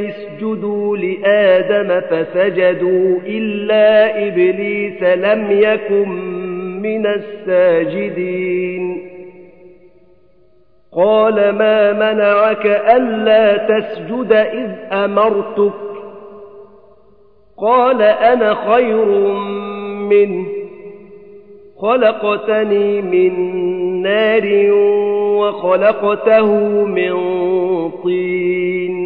اسجدوا لآدم فسجدوا إلا إبليس لم يكن من الساجدين. قال ما منعك ألا تسجد إذ أمرتك؟ قال أنا خير منه خلقتني من نار وخلقته من طين.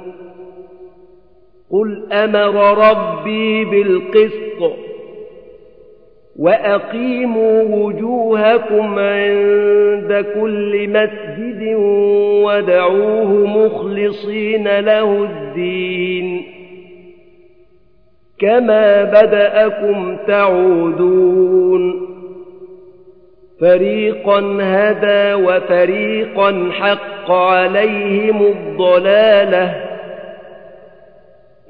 قل أمر ربي بالقسط وأقيموا وجوهكم عند كل مسجد ودعوه مخلصين له الدين كما بدأكم تعودون فريقا هدى وفريقا حق عليهم الضلاله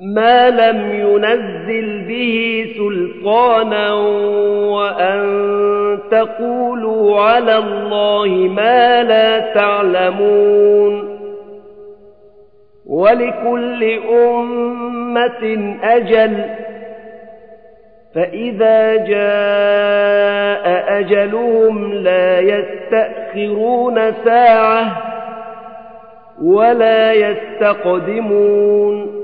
ما لم ينزل به سلطانا وأن تقولوا على الله ما لا تعلمون ولكل أمة أجل فإذا جاء أجلهم لا يستأخرون ساعة ولا يستقدمون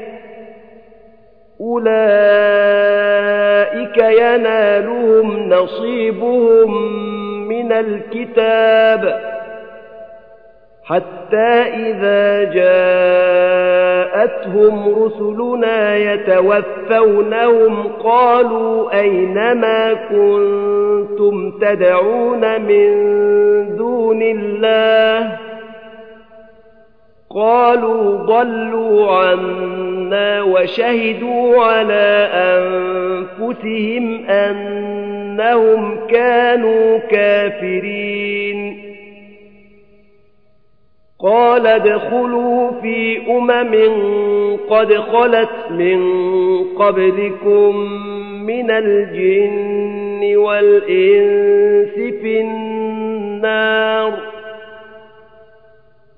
أولئك ينالهم نصيبهم من الكتاب حتى إذا جاءتهم رسلنا يتوفونهم قالوا أينما كنتم تدعون من دون الله قالوا ضلوا عنا وشهدوا على أنفسهم أنهم كانوا كافرين قال ادخلوا في أمم قد خلت من قبلكم من الجن والإنس في النار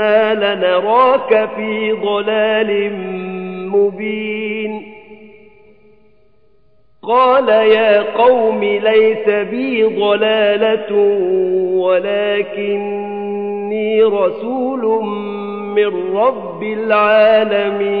إنا لنراك في ضلال مبين قال يا قوم ليس بي ضلالة ولكني رسول من رب العالمين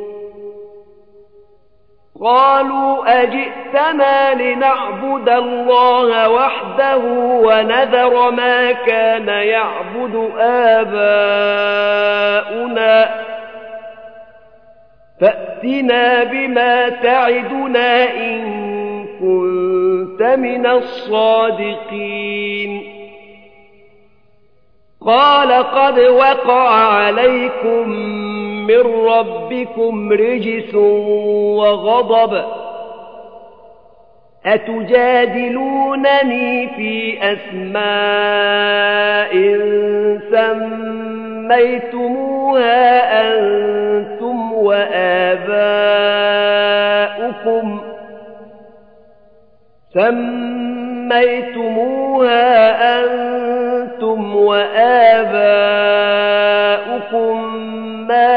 قالوا أجئتنا لنعبد الله وحده ونذر ما كان يعبد آباؤنا. فأتنا بما تعدنا إن كنت من الصادقين. قال قد وقع عليكم من ربكم رجس وغضب أتجادلونني في أسماء سميتموها أنتم وآباؤكم سميتموها أنتم وآباؤكم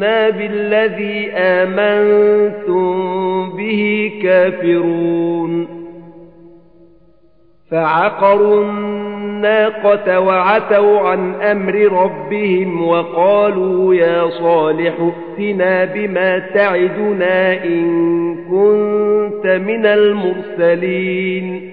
إنا بالذي آمنتم به كافرون. فعقروا الناقة وعتوا عن أمر ربهم وقالوا يا صالح ائتنا بما تعدنا إن كنت من المرسلين.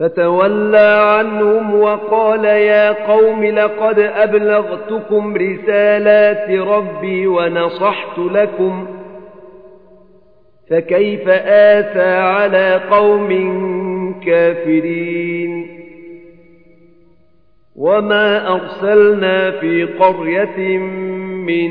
فتولى عنهم وقال يا قوم لقد أبلغتكم رسالات ربي ونصحت لكم فكيف آتى على قوم كافرين وما أرسلنا في قرية من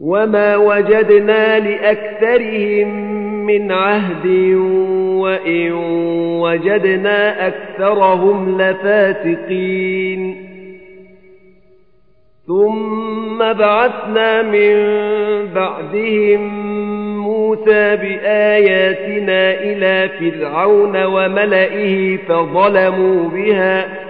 وما وجدنا لأكثرهم من عهد وإن وجدنا أكثرهم لفاتقين ثم بعثنا من بعدهم موسى بآياتنا إلى فرعون وملئه فظلموا بها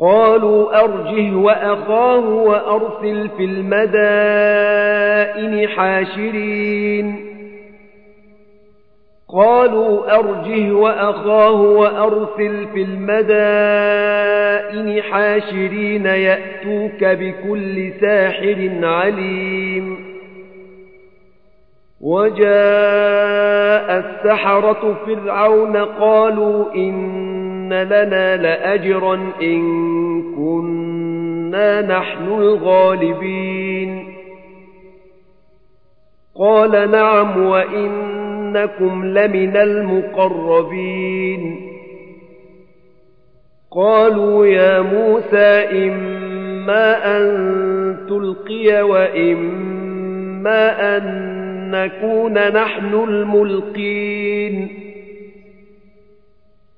قالوا أرجه وأخاه وأرسل في المدائن حاشرين. قالوا أرجه وأخاه وأرسل في المدائن حاشرين يأتوك بكل ساحر عليم. وجاء السحرة فرعون قالوا إن لنا لأجرا إن كنا نحن الغالبين قال نعم وإنكم لمن المقربين قالوا يا موسى إما أن تلقي وإما أن نكون نحن الملقين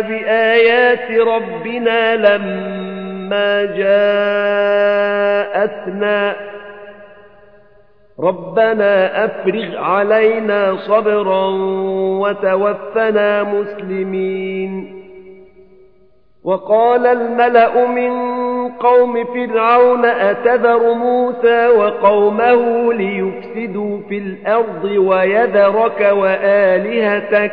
بآيات ربنا لما جاءتنا ربنا أفرغ علينا صبرا وتوفنا مسلمين وقال الملأ من قوم فرعون أتذر موسى وقومه ليفسدوا في الأرض ويذرك وآلهتك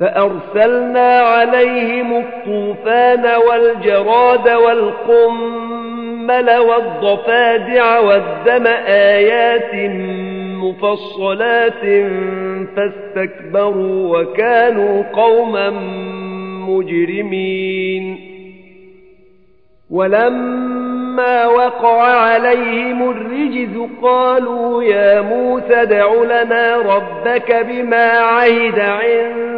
فأرسلنا عليهم الطوفان والجراد والقمل والضفادع والدم آيات مفصلات فاستكبروا وكانوا قوما مجرمين. ولما وقع عليهم الرجز قالوا يا موسى دع لنا ربك بما عهد عندك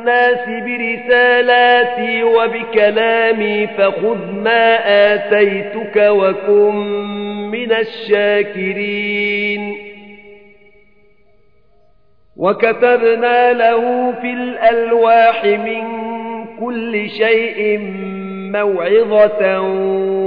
الناس برسالاتي وبكلامي فخذ ما آتيتك وكن من الشاكرين. وكتبنا له في الألواح من كل شيء موعظة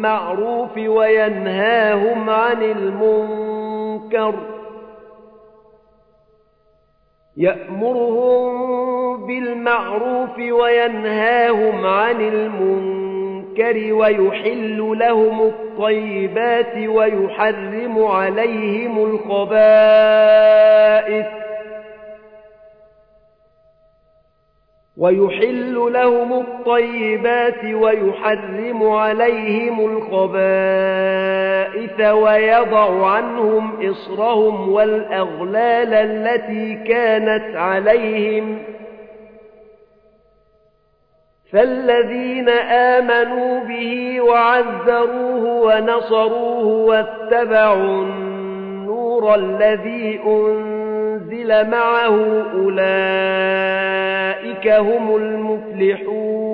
بالمعروف وينهاهم عن المنكر يأمرهم بالمعروف وينهاهم عن المنكر ويحل لهم الطيبات ويحرم عليهم الخبائث ويحل لهم الطيبات ويحرم عليهم الخبائث ويضع عنهم إصرهم والأغلال التي كانت عليهم. فالذين آمنوا به وعذروه ونصروه واتبعوا النور الذي أنزل معه أولئك هم المفلحون.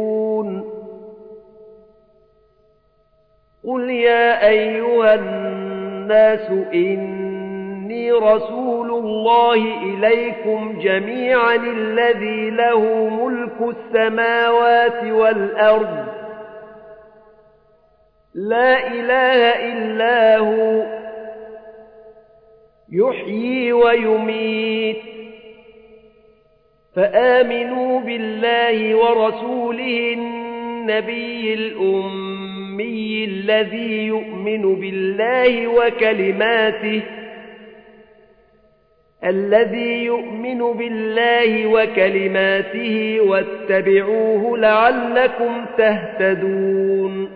قل يا أيها الناس إني رسول الله إليكم جميعا الذي له ملك السماوات والأرض. لا إله إلا هو يحيي ويميت. فآمنوا بالله ورسوله النبي الأمي الذي يؤمن بالله وكلماته الذي يؤمن بالله وكلماته واتبعوه لعلكم تهتدون.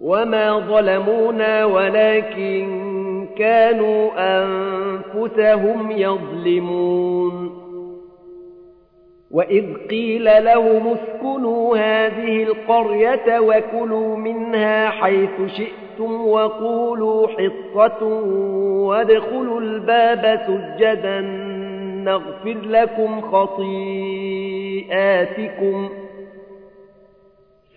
وما ظلمونا ولكن كانوا أنفسهم يظلمون وإذ قيل لهم اسكنوا هذه القرية وكلوا منها حيث شئتم وقولوا حطة وادخلوا الباب سجدا نغفر لكم خطيئاتكم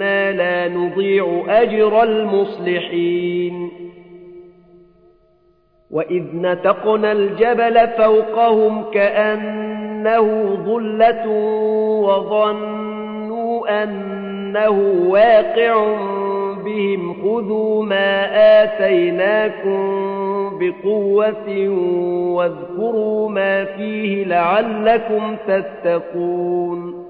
إنا لا نضيع أجر المصلحين. وإذ نتقنا الجبل فوقهم كأنه ظلة وظنوا أنه واقع بهم خذوا ما آتيناكم بقوة واذكروا ما فيه لعلكم تتقون.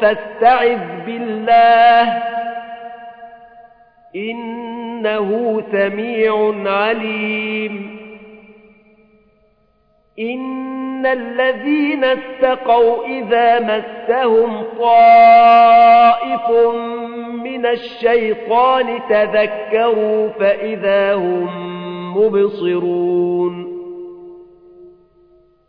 فاستعذ بالله. إنه سميع عليم. إن الذين اتقوا إذا مسهم طائف من الشيطان تذكروا فإذا هم مبصرون.